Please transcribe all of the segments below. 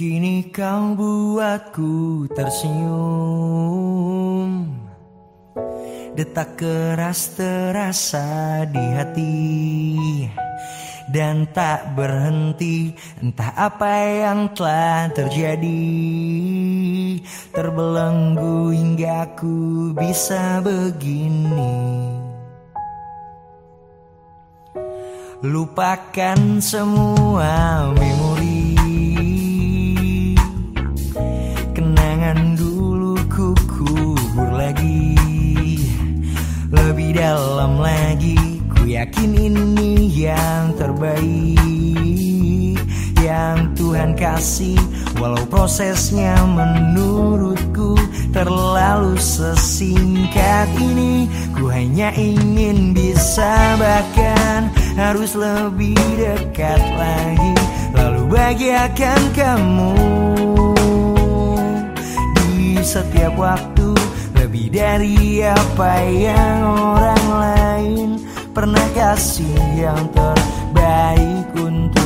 Kini kau buatku tersenyum. Detak keras terasa di hati. Dan tak berhenti Entah apa yang telah terjadi. Terbelenggu hingga ku bisa begini. Lupakan semua memori yakin ini yang terbaik Yang Tuhan kasih. Walau prosesnya menurutku Terlalu sesingkat ini Ku hanya ingin bisa bahkan Harus lebih dekat lagi. Lalu bahagiakan kamu setiap waktu Lebih dari apa yang orang lain Pernah kasih yang terbaik untukmu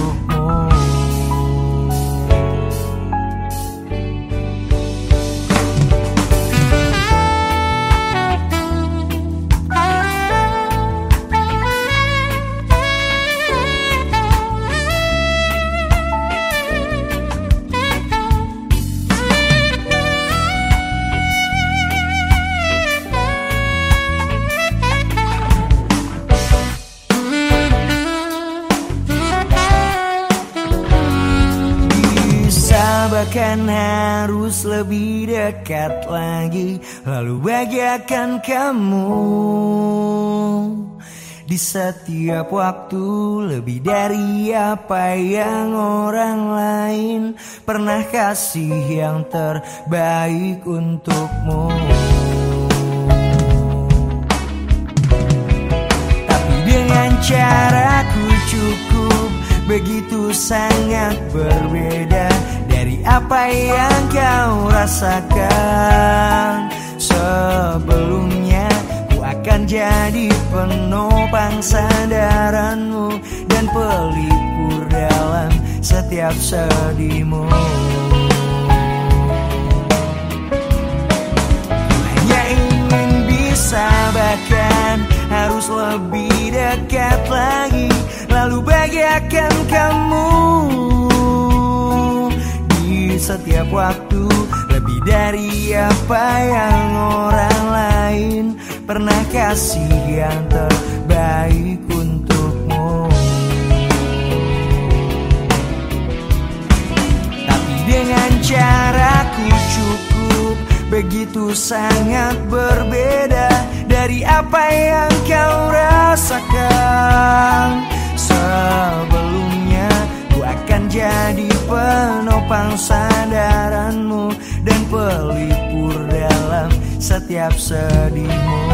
bahkan harus lebih dekat lagi Lalu bahagiakan kamu. Di setiap waktu lebih dari apa yang orang lain Pernah kasih yang terbaik untukmu begitu sangat berbeda dari apa yang kau rasakan. Sebelumnya ku akan jadi penopang sadaranmu dan pelipur dalam setiap sedihmu hanya ingin bisa bahkan harus lebih dekat lagi lalu bahagiakan kamu. Di setiap waktu lebih dari apa yang orang lain pernah kasih yang terbaik untukmu. Tapi dengan caraku cukup begitu sangat berbeda dari apa yang kau rasakan sebelumnya ku akan jadi penopang sadaranmu dan pelipur dalam setiap sedihmu